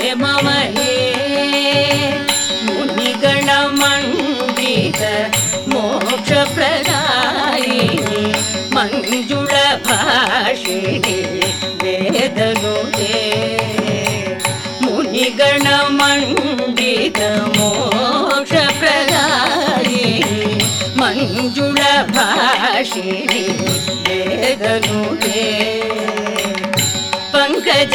मुनिकर्णमण्डित मुनिगणमण्डित मोक्षप्रदायिनि मञ्जुरभाषिः वेदगुहे मुनिगणमण्डित मोक्षप्रदायिनि प्रणाय मञ्जुरभाषिः वेदगुहे पङ्कज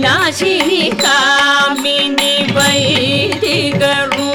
नाशिनि कामिनि वैदिकरूपिणि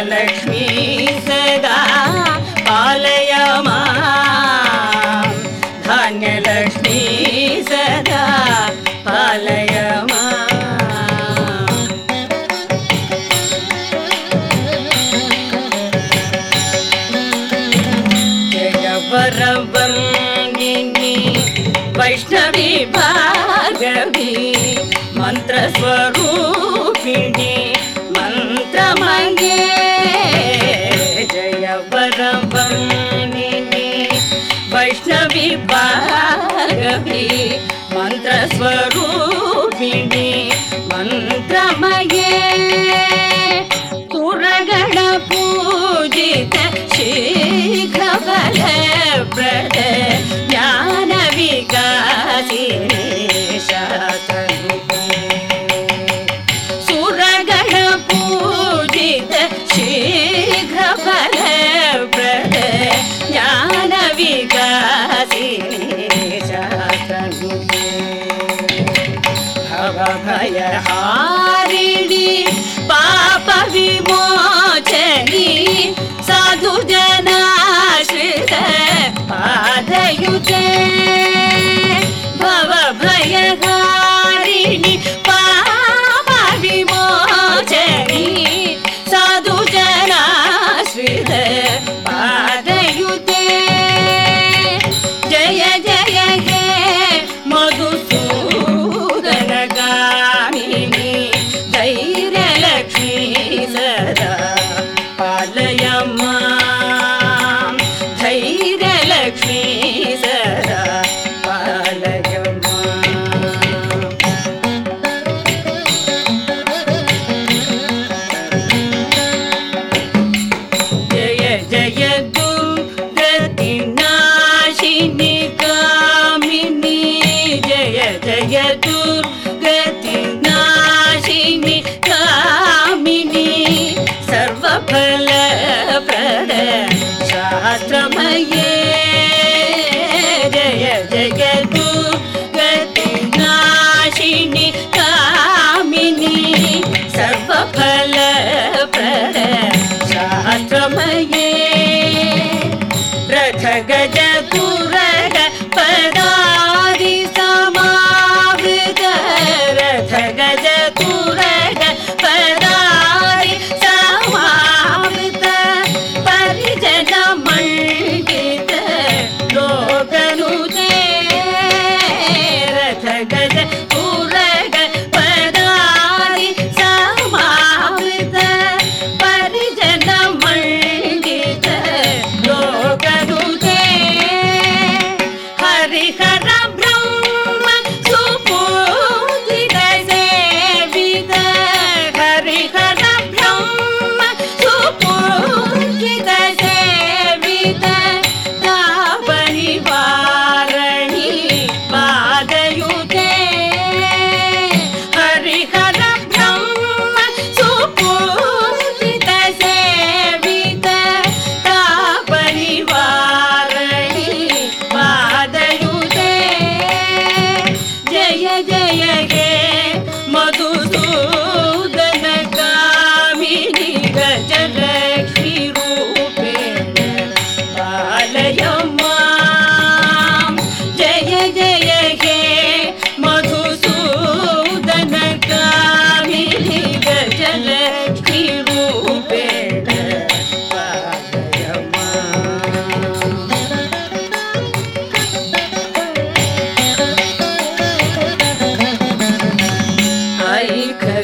धन्यलक्ष्मी सदा पालय मां धन्यलक्ष्मी सदा पालय माम् जय वरवर्णिनि वैष्णवी भागवी मन्त्रस्वरूपिणि मन्त्रमङ्गे மங்கி மந்திரஸ்வரூபிணி மந்திரமயே. குரகண பூஜித சீகபல பிரத ஞான விகாசினே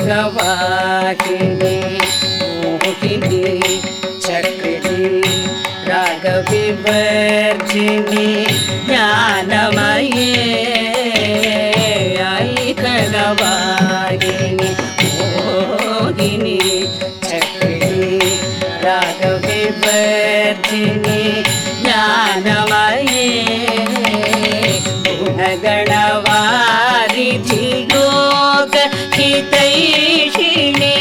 राघवाकिनी मोहिनी चक्रिणी राघविवर्जिनी हितैषिणि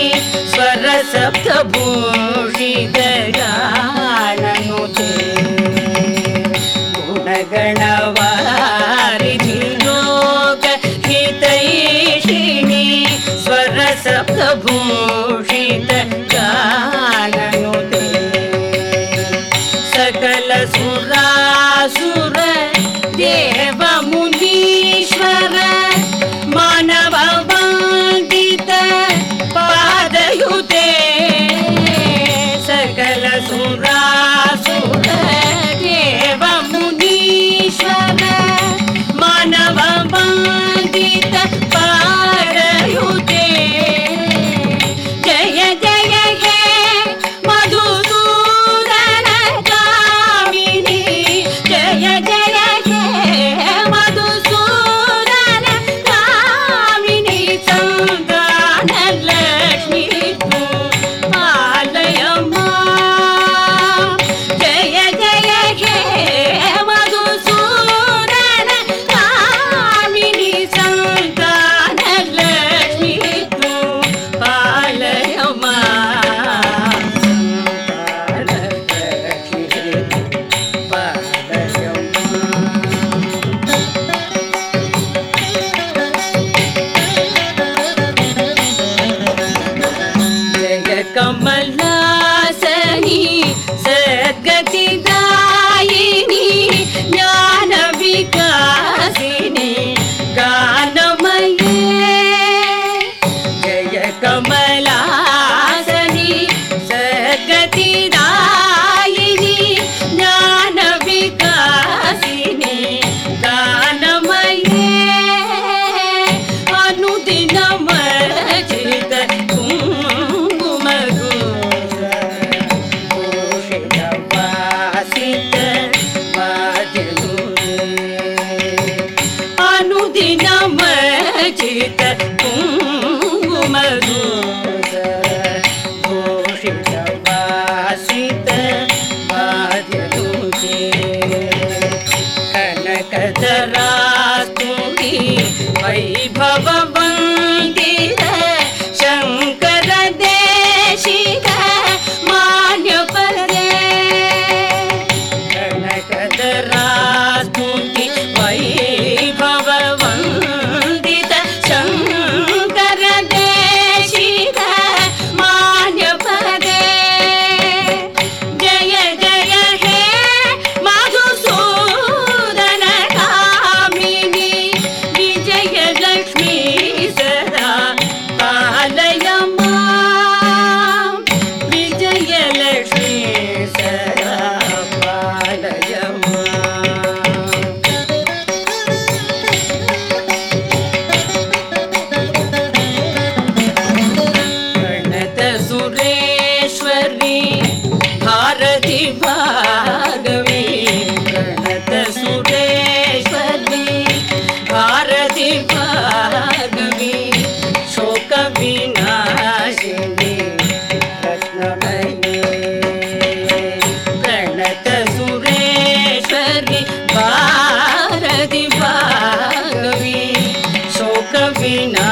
வினா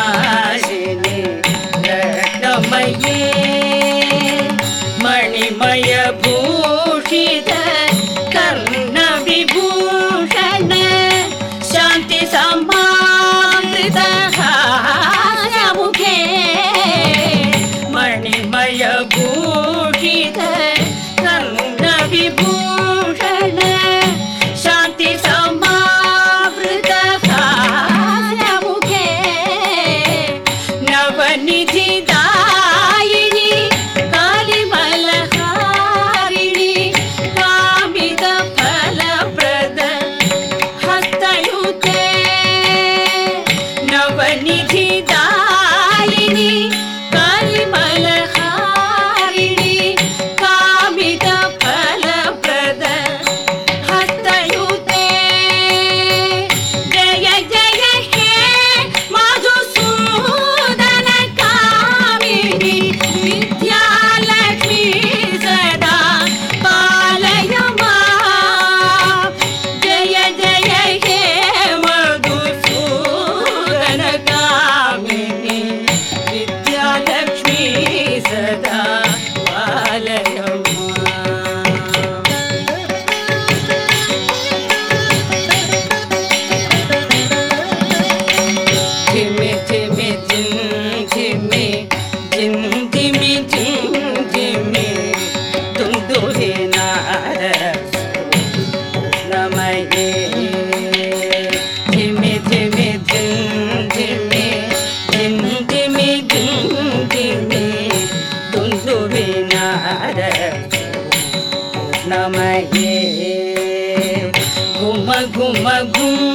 नमहे घुम घुम घुम